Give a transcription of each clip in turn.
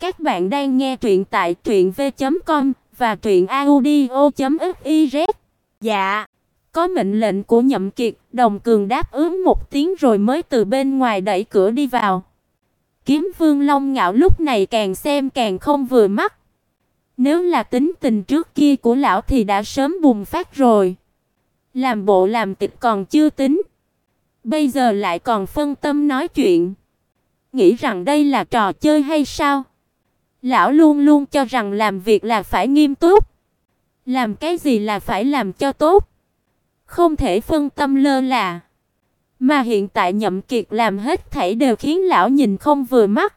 Các bạn đang nghe truyện tại truyệnv.com và truyệnaudio.fiz. Dạ. Có mệnh lệnh của Nhậm Kiệt, Đồng Cường đáp ứng một tiếng rồi mới từ bên ngoài đẩy cửa đi vào. Kiếm Vương Long Ngạo lúc này càng xem càng không vừa mắt. Nếu là tính tình trước kia của lão thì đã sớm bùng phát rồi. Làm bộ làm tịch còn chưa tính. Bây giờ lại còn phân tâm nói chuyện. Nghĩ rằng đây là trò chơi hay sao? Lão luôn luôn cho rằng làm việc là phải nghiêm túc. Làm cái gì là phải làm cho tốt. Không thể phân tâm lơ là. Mà hiện tại Nhậm Kiệt làm hết thảy đều khiến lão nhìn không vừa mắt.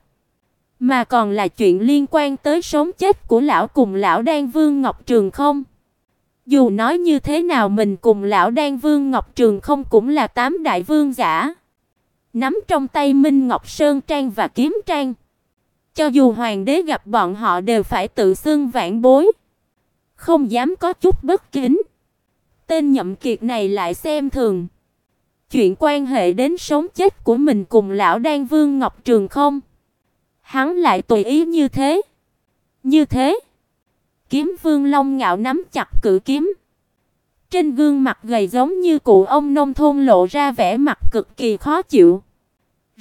Mà còn là chuyện liên quan tới sống chết của lão cùng lão Đan Vương Ngọc Trường không? Dù nói như thế nào mình cùng lão Đan Vương Ngọc Trường không cũng là tám đại vương giả. Nắm trong tay Minh Ngọc Sơn Trang và Kiếm Trang. Cho dù hoàng đế gặp bọn họ đều phải tự xưng vãn bối, không dám có chút bất kính. Tên Nhậm Kiệt này lại xem thường. Chuyện quan hệ đến sống chết của mình cùng lão Đan Vương Ngọc Trường không? Hắn lại tùy ý như thế. Như thế, Kiếm Vương Long ngạo nắm chặt cự kiếm. Trên gương mặt gầy giống như cụ ông nông thôn lộ ra vẻ mặt cực kỳ khó chịu.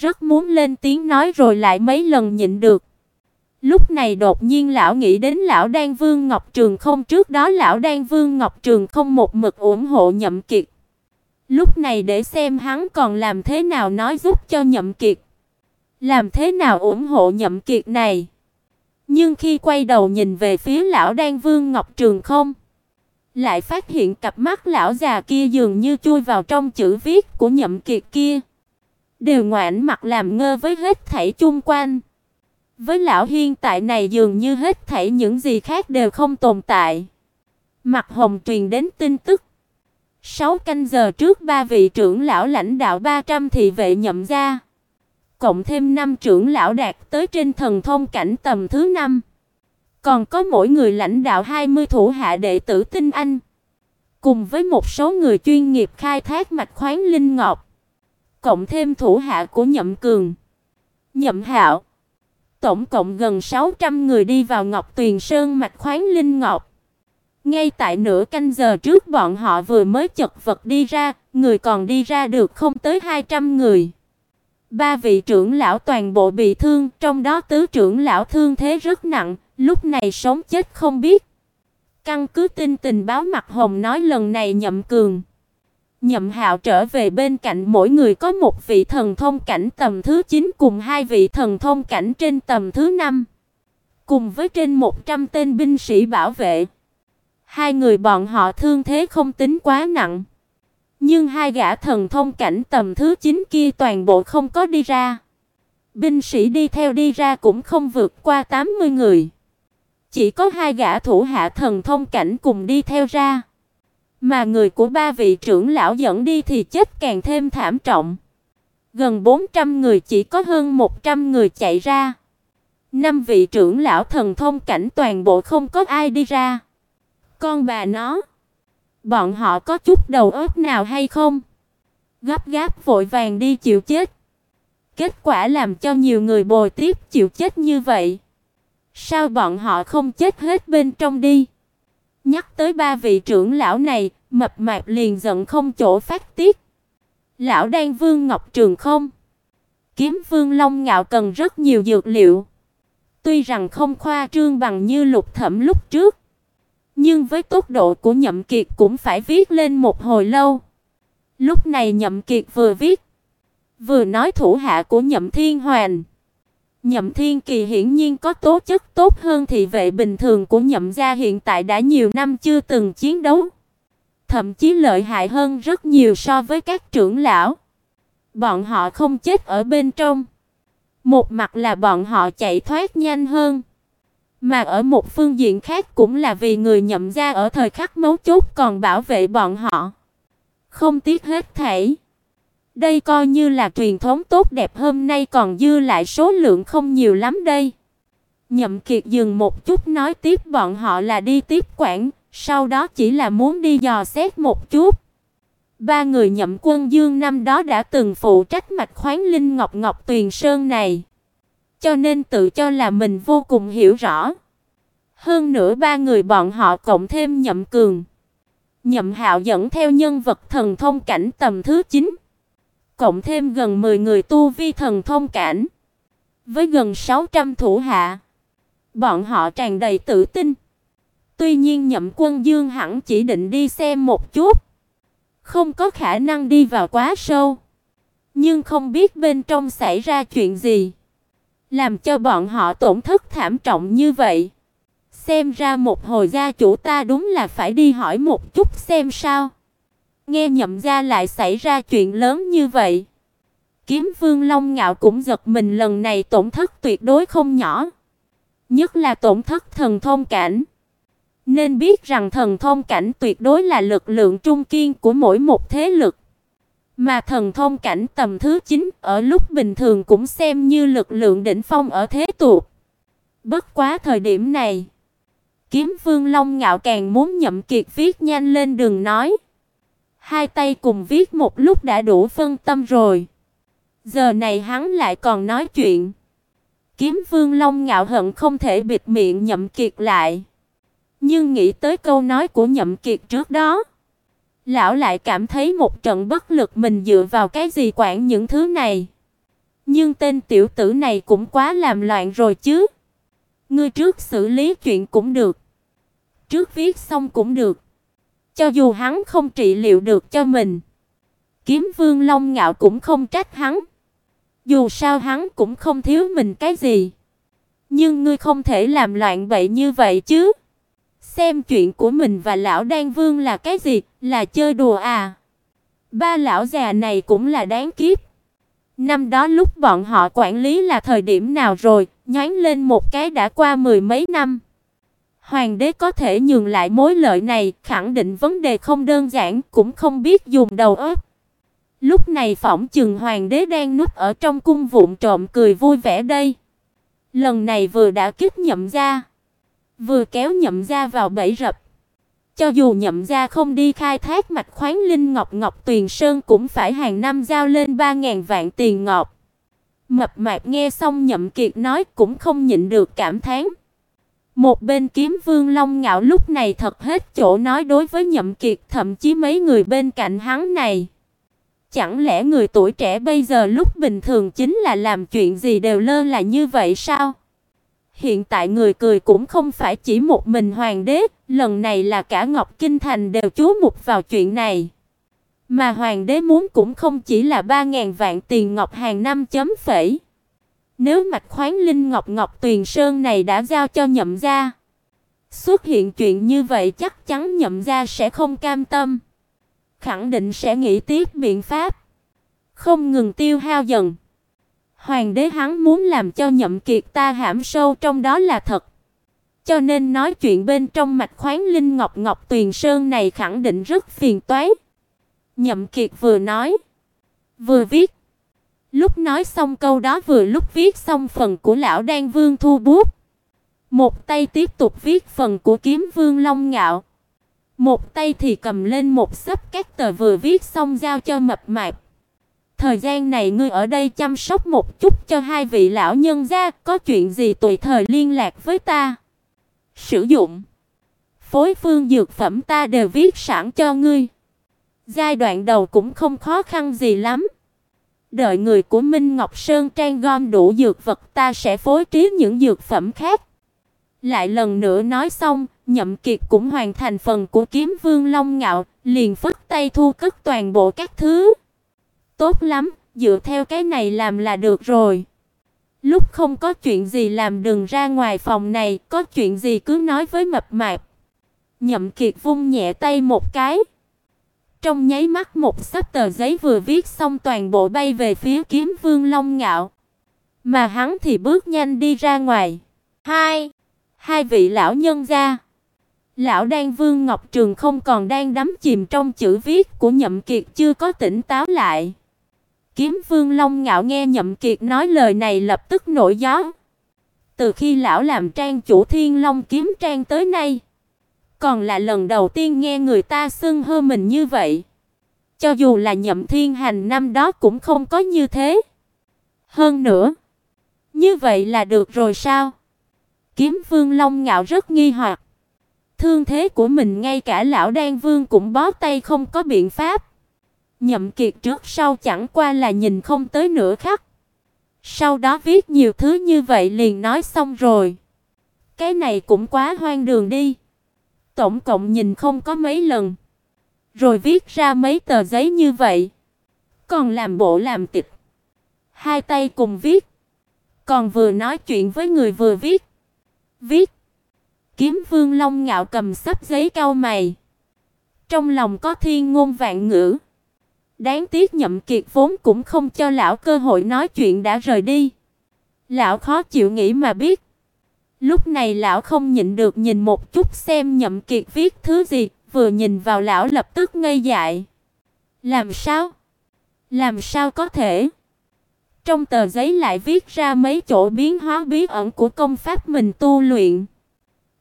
Rất muốn lên tiếng nói rồi lại mấy lần nhịn được. Lúc này đột nhiên lão nghĩ đến lão Đan Vương Ngọc Trường không trước đó lão Đan Vương Ngọc Trường không một mực ủng hộ Nhậm Kiệt. Lúc này để xem hắn còn làm thế nào nói giúp cho Nhậm Kiệt. Làm thế nào ủng hộ Nhậm Kiệt này. Nhưng khi quay đầu nhìn về phía lão Đan Vương Ngọc Trường không, lại phát hiện cặp mắt lão già kia dường như chui vào trong chữ viết của Nhậm Kiệt kia, đều ngoảnh mặt làm ngơ với hết thảy chung quanh. Với lão hiên tại này dường như hết thảy những gì khác đều không tồn tại. Mặt Hồng truyền đến tin tức. Sáu canh giờ trước ba vị trưởng lão lãnh đạo 300 thị vệ nhậm ra cộng thêm năm trưởng lão đạt tới trên thần thông cảnh tầm thứ năm. Còn có mỗi người lãnh đạo 20 thủ hạ đệ tử tinh anh, cùng với một số người chuyên nghiệp khai thác mạch khoáng linh ngọc, cộng thêm thủ hạ của Nhậm Cường, Nhậm Hạo tổng cộng gần 600 người đi vào Ngọc Tuyền Sơn mạch khoáng linh ngọc. Ngay tại nửa canh giờ trước bọn họ vừa mới chật vật đi ra, người còn đi ra được không tới 200 người. Ba vị trưởng lão toàn bộ bị thương, trong đó tứ trưởng lão thương thế rất nặng, lúc này sống chết không biết. Căn cứ tin tình báo mặt hồng nói lần này nhậm cường Nhậm Hạo trở về bên cạnh mỗi người có một vị thần thông cảnh tầm thứ 9 cùng hai vị thần thông cảnh trên tầm thứ 5, cùng với trên 100 tên binh sĩ bảo vệ. Hai người bọn họ thương thế không tính quá nặng, nhưng hai gã thần thông cảnh tầm thứ 9 kia toàn bộ không có đi ra. Binh sĩ đi theo đi ra cũng không vượt qua 80 người. Chỉ có hai gã thủ hạ thần thông cảnh cùng đi theo ra. Mà người của ba vị trưởng lão dẫn đi thì chết càng thêm thảm trọng. Gần 400 người chỉ có hơn 100 người chạy ra. Năm vị trưởng lão thần thông cảnh toàn bộ không có ai đi ra. Con bà nó, bọn họ có chút đầu óc nào hay không? Gấp gáp vội vàng đi chịu chết. Kết quả làm cho nhiều người bồi tiếp chịu chết như vậy. Sao bọn họ không chết hết bên trong đi? Nhắc tới ba vị trưởng lão này, mập mạp liền giận không chỗ phát tiết. Lão Đan Vương Ngọc Trường không? Kiếm Vương Long Ngạo cần rất nhiều dược liệu. Tuy rằng không khoa trương bằng như Lục Thẩm lúc trước, nhưng với tốc độ của Nhậm Kiệt cũng phải viết lên một hồi lâu. Lúc này Nhậm Kiệt vừa viết, vừa nói thủ hạ của Nhậm Thiên Hoàn. Nhậm Thiên Kỳ hiển nhiên có tố chất tốt hơn thị vệ bình thường của Nhậm gia hiện tại đã nhiều năm chưa từng chiến đấu, thậm chí lợi hại hơn rất nhiều so với các trưởng lão. Bọn họ không chết ở bên trong, một mặt là bọn họ chạy thoát nhanh hơn, mà ở một phương diện khác cũng là vì người Nhậm gia ở thời khắc mấu chốt còn bảo vệ bọn họ. Không tiếc hết thảy. Đây coi như là truyền thống tốt đẹp hôm nay còn dư lại số lượng không nhiều lắm đây. Nhậm Kiệt dừng một chút nói tiếp bọn họ là đi tiếp quản, sau đó chỉ là muốn đi dò xét một chút. Ba người Nhậm Quân Dương năm đó đã từng phụ trách mạch khoáng linh ngọc ngọc tuyền sơn này. cho nên tự cho là mình vô cùng hiểu rõ. Hơn nữa ba người bọn họ cộng thêm Nhậm Cường, Nhậm Hạo dẫn theo nhân vật thần thông cảnh tầm thứ 9, cộng thêm gần 10 người tu vi thần thông cảnh, với gần 600 thủ hạ, bọn họ tràn đầy tự tin. Tuy nhiên Nhậm Quân Dương hẳn chỉ định đi xem một chút, không có khả năng đi vào quá sâu, nhưng không biết bên trong xảy ra chuyện gì, làm cho bọn họ tổn thất thảm trọng như vậy. Xem ra một hồi gia chủ ta đúng là phải đi hỏi một chút xem sao. Nghe Nhậm gia lại xảy ra chuyện lớn như vậy, Kiếm Vương Long Ngạo cũng giật mình lần này tổn thất tuyệt đối không nhỏ, nhất là tổn thất thần thông cảnh. Nên biết rằng thần thông cảnh tuyệt đối là lực lượng trung kiên của mỗi một thế lực. Mà thần thông cảnh tầm thứ 9 ở lúc bình thường cũng xem như lực lượng đỉnh phong ở thế tục. Bất quá thời điểm này, Kiếm Vương Long Ngạo càng muốn Nhậm Kiệt viết nhanh lên đường nói. Hai tay cùng viết một lúc đã đủ phân tâm rồi. Giờ này hắn lại còn nói chuyện. Kiếm Vương Long Ngạo hận không thể bịt miệng Nhậm Kiệt lại. Nhưng nghĩ tới câu nói của Nhậm Kiệt trước đó, lão lại cảm thấy một trận bất lực mình dựa vào cái gì quản những thứ này. Nhưng tên tiểu tử này cũng quá làm loạn rồi chứ. Ngươi trước xử lý chuyện cũng được. Trước viết xong cũng được. Cho dù hắn không trị liệu được cho mình, Kiếm Vương Long Ngạo cũng không trách hắn. Dù sao hắn cũng không thiếu mình cái gì. Nhưng ngươi không thể làm loạn bậy như vậy chứ. Xem chuyện của mình và lão Đan Vương là cái gì, là chơi đùa à? Ba lão già này cũng là đáng kiếp. Năm đó lúc bọn họ quản lý là thời điểm nào rồi, nhoáng lên một cái đã qua mười mấy năm. Hoàng đế có thể nhường lại mối lợi này, khẳng định vấn đề không đơn giản, cũng không biết dùng đầu óc. Lúc này phỏng chừng hoàng đế đang núp ở trong cung vụng trộm cười vui vẻ đây. Lần này vừa đã kích nhậm ra, vừa kéo nhậm ra vào bẫy rập. Cho dù nhậm gia không đi khai thác mạch khoáng linh ngọc ngọc tuyền sơn cũng phải hàng năm giao lên 3000 vạn tiền ngọc. Mập mạp nghe xong Nhậm Kiệt nói cũng không nhịn được cảm thán. Một bên Kiếm Vương Long Ngạo lúc này thật hết chỗ nói đối với Nhậm Kiệt, thậm chí mấy người bên cạnh hắn này. Chẳng lẽ người tuổi trẻ bây giờ lúc bình thường chính là làm chuyện gì đều lơ là như vậy sao? Hiện tại người cười cũng không phải chỉ một mình hoàng đế, lần này là cả Ngọc Kinh thành đều chú mục vào chuyện này. Mà hoàng đế muốn cũng không chỉ là 3000 vạn tiền ngọc hàng năm chấm phẩy. Nếu mạch khoáng linh ngọc ngọc tuyền sơn này đã giao cho nhậm gia, xuất hiện chuyện như vậy chắc chắn nhậm gia sẽ không cam tâm, khẳng định sẽ nghĩ tiếp biện pháp, không ngừng tiêu hao dần. Hoàng đế hắn muốn làm cho Nhậm Kiệt ta hãm sâu trong đó là thật. Cho nên nói chuyện bên trong mạch khoáng linh ngọc ngọc tuyền sơn này khẳng định rất phiền toái. Nhậm Kiệt vừa nói, vừa viết. Lúc nói xong câu đó vừa lúc viết xong phần của lão Đan Vương thu bút. Một tay tiếp tục viết phần của Kiếm Vương Long Ngạo. Một tay thì cầm lên một xấp các tờ vừa viết xong giao cho mập mạp. Thời gian này ngươi ở đây chăm sóc một chút cho hai vị lão nhân gia, có chuyện gì tùy thời liên lạc với ta. Sử dụng phối phương dược phẩm ta đều viết sẵn cho ngươi. Giai đoạn đầu cũng không khó khăn gì lắm. Đợi người của Minh Ngọc Sơn trang gom đủ dược vật ta sẽ phối trí những dược phẩm khác. Lại lần nữa nói xong, Nhậm Kiệt cũng hoàn thành phần của Kiếm Vương Long Ngạo, liền phất tay thu cất toàn bộ các thứ. Tốt lắm, dựa theo cái này làm là được rồi. Lúc không có chuyện gì làm đừng ra ngoài phòng này, có chuyện gì cứ nói với mập mạp. Nhậm Kiệt vung nhẹ tay một cái. Trong nháy mắt một sấp tờ giấy vừa viết xong toàn bộ bay về phía Kiếm Vương Long Ngạo. Mà hắn thì bước nhanh đi ra ngoài. Hai, hai vị lão nhân gia. Lão Đan Vương Ngọc Trường không còn đang đắm chìm trong chữ viết của Nhậm Kiệt chưa có tỉnh táo lại. Kiếm Vương Long ngạo nghe Nhậm Kiệt nói lời này lập tức nổi gió. Từ khi lão làm trang chủ Thiên Long kiếm trang tới nay, còn là lần đầu tiên nghe người ta xưng hô mình như vậy. Cho dù là Nhậm Thiên Hành năm đó cũng không có như thế. Hơn nữa, Như vậy là được rồi sao? Kiếm Vương Long ngạo rất nghi hoặc. Thương thế của mình ngay cả lão Đan Vương cũng bó tay không có biện pháp. Nhậm Kiệt trước sau chẳng qua là nhìn không tới nửa khắc. Sau đó viết nhiều thứ như vậy liền nói xong rồi. Cái này cũng quá hoang đường đi. Tổng cộng nhìn không có mấy lần. Rồi viết ra mấy tờ giấy như vậy. Còn làm bộ làm tịch. Hai tay cùng viết. Còn vừa nói chuyện với người vừa viết. Viết. Kiếm Vương Long ngạo cầm sắp giấy cau mày. Trong lòng có thiên ngôn vạn ngữ. Đáng tiếc Nhậm Kiệt vốn cũng không cho lão cơ hội nói chuyện đã rời đi. Lão khó chịu nghĩ mà biết. Lúc này lão không nhịn được nhìn một chút xem Nhậm Kiệt viết thứ gì, vừa nhìn vào lão lập tức ngây dại. Làm sao? Làm sao có thể? Trong tờ giấy lại viết ra mấy chỗ biến hóa bí ẩn của công pháp mình tu luyện.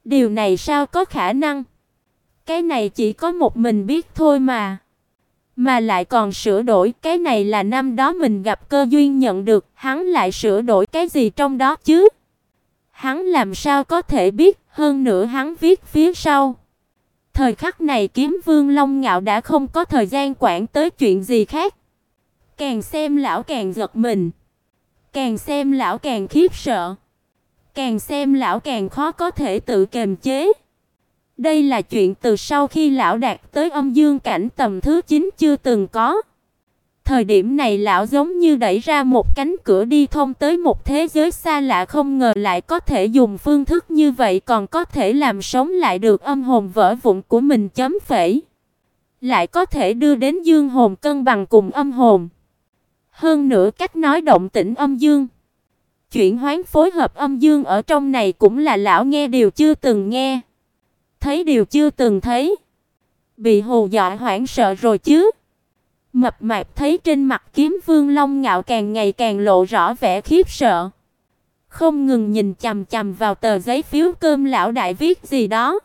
Điều này sao có khả năng? Cái này chỉ có một mình biết thôi mà. Mà lại còn sửa đổi, cái này là năm đó mình gặp cơ duyên nhận được, hắn lại sửa đổi cái gì trong đó chứ? Hắn làm sao có thể biết, hơn nữa hắn viết phía sau. Thời khắc này Kiếm Vương Long Ngạo đã không có thời gian quản tới chuyện gì khác. Càng xem lão càng giật mình, càng xem lão càng khiếp sợ, càng xem lão càng khó có thể tự kiềm chế. Đây là chuyện từ sau khi lão đạt tới âm dương cảnh tầm thứ 9 chưa từng có. Thời điểm này lão giống như đẩy ra một cánh cửa đi thông tới một thế giới xa lạ không ngờ lại có thể dùng phương thức như vậy còn có thể làm sống lại được âm hồn vỡ vụn của mình chấm phẩy. Lại có thể đưa đến dương hồn cân bằng cùng âm hồn. Hơn nữa cách nói động tĩnh âm dương. Chuyển hoán phối hợp âm dương ở trong này cũng là lão nghe điều chưa từng nghe. Thấy điều chưa từng thấy. Bị hù dọa hoảng sợ rồi chứ. Mập mạp thấy trên mặt Kiếm Vương Long ngạo càng ngày càng lộ rõ vẻ khiếp sợ. Không ngừng nhìn chằm chằm vào tờ giấy phiếu cơm lão đại viết gì đó.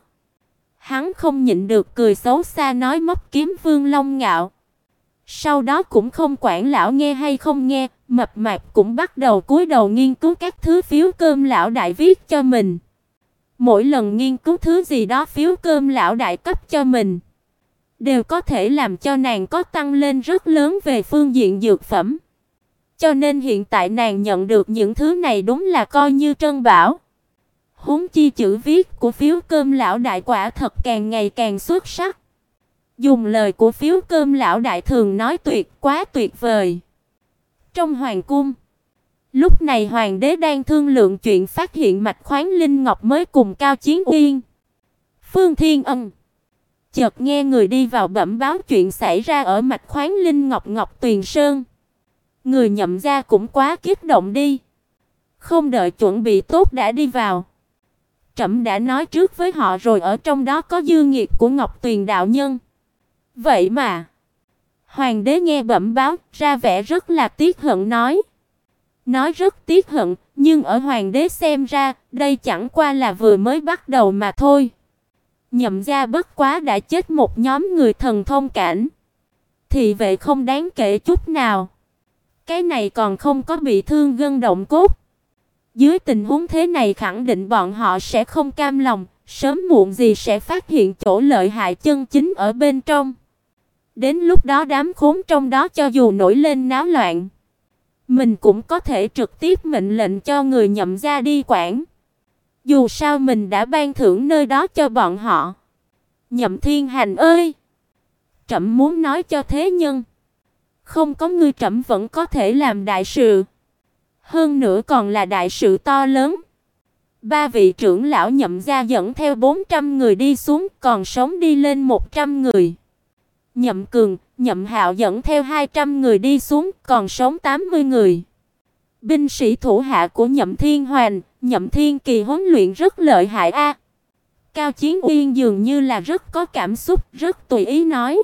Hắn không nhịn được cười xấu xa nói móc Kiếm Vương Long ngạo. Sau đó cũng không quản lão nghe hay không nghe, mập mạp cũng bắt đầu cúi đầu nghiên cứu các thứ phiếu cơm lão đại viết cho mình. Mỗi lần nghiên cứu thứ gì đó phiếu cơm lão đại cấp cho mình, đều có thể làm cho nàng có tăng lên rất lớn về phương diện dược phẩm. Cho nên hiện tại nàng nhận được những thứ này đúng là coi như trân bảo. Huống chi chữ viết của phiếu cơm lão đại quả thật càng ngày càng xuất sắc. Dùng lời của phiếu cơm lão đại thường nói tuyệt quá tuyệt vời. Trong hoàng cung, lúc này hoàng đế đang thương lượng chuyện phát hiện mạch khoáng linh ngọc mới cùng Cao Chiến Uyên. Phương Thiên Ân chợt nghe người đi vào bẩm báo chuyện xảy ra ở mạch khoáng linh ngọc ngọc tuyền sơn. Người nhậm gia cũng quá kích động đi. Không đợi chuẩn bị tốt đã đi vào. Trẫm đã nói trước với họ rồi ở trong đó có dư nghiệt của Ngọc Tuyền đạo nhân. Vậy mà, hoàng đế nghe bẩm báo, ra vẻ rất là tiếc hận nói. Nói rất tiếc hận, nhưng ở hoàng đế xem ra, đây chẳng qua là vừa mới bắt đầu mà thôi. Nhậm gia bất quá đã chết một nhóm người thần thông cảnh. Thì vậy không đáng kể chút nào. Cái này còn không có bị thương gân động cốt. Dưới tình huống thế này khẳng định bọn họ sẽ không cam lòng, sớm muộn gì sẽ phát hiện chỗ lợi hại chân chính ở bên trong. Đến lúc đó đám khốn trong đó cho dù nổi lên náo loạn, mình cũng có thể trực tiếp mệnh lệnh cho người nhậm gia đi quản. Dù sao mình đã ban thưởng nơi đó cho bọn họ. Nhậm Thiên Hành ơi, trẫm muốn nói cho thế nhân, không có ngươi trẫm vẫn có thể làm đại sự. Hơn nữa còn là đại sự to lớn. Ba vị trưởng lão nhậm gia dẫn theo 400 người đi xuống, còn sống đi lên 100 người. Nhậm Cường, Nhậm Hạo dẫn theo 200 người đi xuống, còn sống 80 người. Binh sĩ thủ hạ của Nhậm Thiên Hoành, Nhậm Thiên Kỳ huấn luyện rất lợi hại a. Cao Chiến Uyên dường như là rất có cảm xúc, rất tùy ý nói: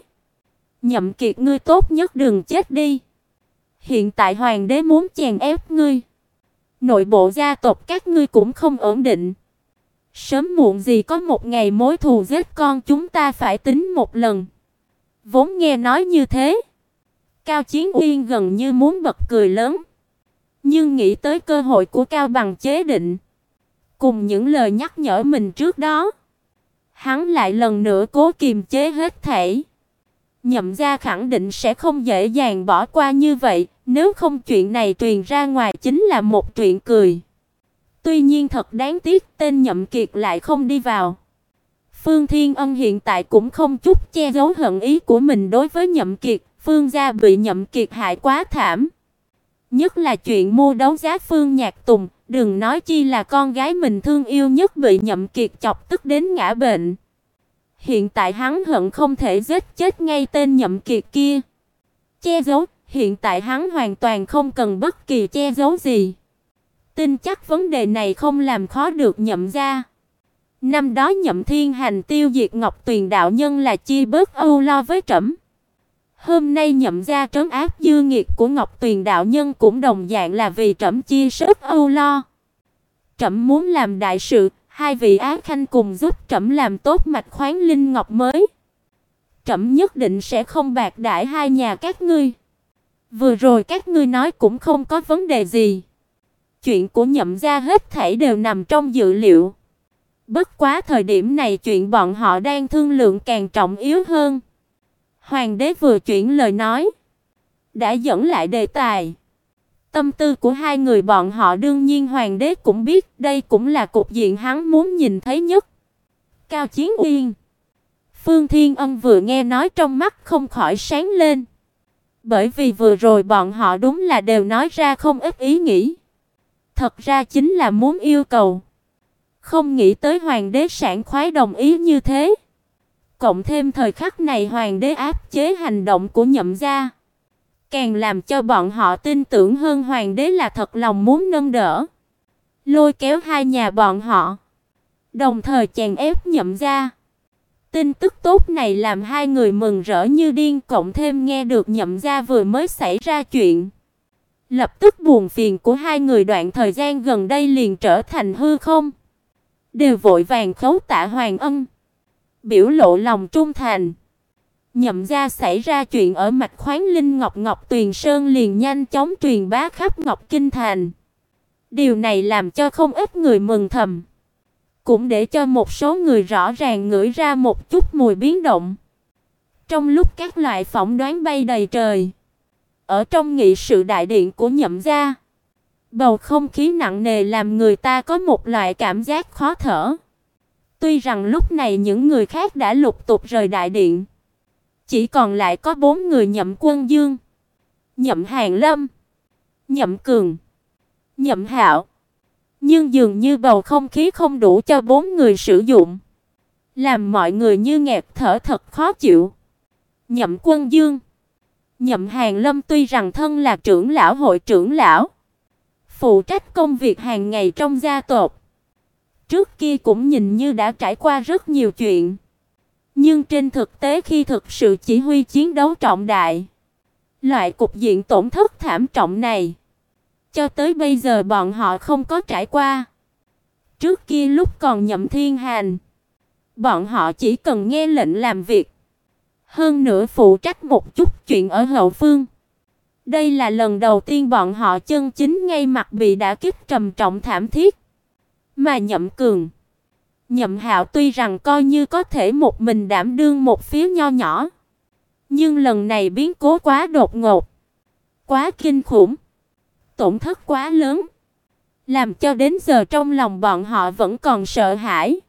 "Nhậm Kiệt ngươi tốt nhất đừng chết đi. Hiện tại hoàng đế muốn chèn ép ngươi. Nội bộ gia tộc các ngươi cũng không ổn định. Sớm muộn gì có một ngày mối thù giết con chúng ta phải tính một lần." Vốn nghe nói như thế, Cao Chiến Uyên gần như muốn bật cười lớn. Nhưng nghĩ tới cơ hội của cao bằng chế định, cùng những lời nhắc nhở mình trước đó, hắn lại lần nữa cố kiềm chế hết thảy. Nhậm gia khẳng định sẽ không dễ dàng bỏ qua như vậy, nếu không chuyện này truyền ra ngoài chính là một chuyện cười. Tuy nhiên thật đáng tiếc, tên Nhậm Kiệt lại không đi vào. Phương Thiên Ân hiện tại cũng không chút che giấu hận ý của mình đối với Nhậm Kiệt, Phương gia bị Nhậm Kiệt hại quá thảm. Nhất là chuyện mua đấu giá Phương Nhạc Tùng, đừng nói chi là con gái mình thương yêu nhất bị Nhậm Kiệt chọc tức đến ngã bệnh. Hiện tại hắn hận không thể giết chết ngay tên Nhậm Kiệt kia. Che giấu, hiện tại hắn hoàn toàn không cần bất kỳ che giấu gì. Tin chắc vấn đề này không làm khó được Nhậm gia. Năm đó Nhậm Thiên Hành tiêu diệt Ngọc Tuyền đạo nhân là chi bớt âu lo với trẫm. Hôm nay Nhậm gia trấn áp dư nghiệt của Ngọc Tuyền đạo nhân cũng đồng dạng là vì trẫm chia sớt âu lo. Trẫm muốn làm đại sự, hai vị Á khanh cùng giúp trẫm làm tốt mạch khoáng linh ngọc mới. Trẫm nhất định sẽ không bạc đãi hai nhà các ngươi. Vừa rồi các ngươi nói cũng không có vấn đề gì. Chuyện của Nhậm gia hết thảy đều nằm trong dự liệu. Bất quá thời điểm này chuyện bọn họ đang thương lượng càng trọng yếu hơn. Hoàng đế vừa chuyển lời nói, đã dẫn lại đề tài. Tâm tư của hai người bọn họ đương nhiên hoàng đế cũng biết, đây cũng là cục diện hắn muốn nhìn thấy nhất. Cao Chiến Uyên. Phương Thiên Ân vừa nghe nói trong mắt không khỏi sáng lên. Bởi vì vừa rồi bọn họ đúng là đều nói ra không ít ý nghĩ. Thật ra chính là muốn yêu cầu. Không nghĩ tới hoàng đế sảng khoái đồng ý như thế. Cộng thêm thời khắc này hoàng đế áp chế hành động của nhậm gia, càng làm cho bọn họ tin tưởng hơn hoàng đế là thật lòng muốn nâng đỡ, lôi kéo hai nhà bọn họ, đồng thời chèn ép nhậm gia. Tin tức tốt này làm hai người mừng rỡ như điên, cộng thêm nghe được nhậm gia vừa mới xảy ra chuyện. Lập tức buồn phiền của hai người đoạn thời gian gần đây liền trở thành hư không. Đều vội vàng khấu tạ Hoàng Ân biểu lộ lòng trung thành. Nhậm gia xảy ra chuyện ở mạch khoáng linh Ngọc Ngọc Tuyền Sơn liền nhanh chóng truyền bá khắp Ngọc Kinh thành. Điều này làm cho không ít người mừng thầm, cũng để cho một số người rõ ràng ngửi ra một chút mùi biến động. Trong lúc các loại phỏng đoán bay đầy trời, ở trong nghị sự đại điện của Nhậm gia, bầu không khí nặng nề làm người ta có một loại cảm giác khó thở. Tuy rằng lúc này những người khác đã lục tục rời đại điện, chỉ còn lại có bốn người Nhậm Quân Dương, Nhậm Hàn Lâm, Nhậm Cường, Nhậm Hạo. Nhưng dường như bầu không khí không đủ cho bốn người sử dụng, làm mọi người như nghẹt thở thật khó chịu. Nhậm Quân Dương, Nhậm Hàn Lâm tuy rằng thân là trưởng lão hội trưởng lão, phụ trách công việc hàng ngày trong gia tộc, trước kia cũng nhìn như đã trải qua rất nhiều chuyện. Nhưng trên thực tế khi thực sự chỉ huy chiến đấu trọng đại, loại cục diện tổn thất thảm trọng này, cho tới bây giờ bọn họ không có trải qua. Trước kia lúc còn nhậm thiên hành, bọn họ chỉ cần nghe lệnh làm việc, hơn nữa phụ trách một chút chuyện ở hậu phương. Đây là lần đầu tiên bọn họ chân chính ngay mặt bị đả kích trầm trọng thảm thiết. Mà Nhậm Cường, Nhậm Hạo tuy rằng coi như có thể một mình đảm đương một phía nho nhỏ, nhưng lần này biến cố quá đột ngột, quá kinh khủng, tổn thất quá lớn, làm cho đến giờ trong lòng bọn họ vẫn còn sợ hãi.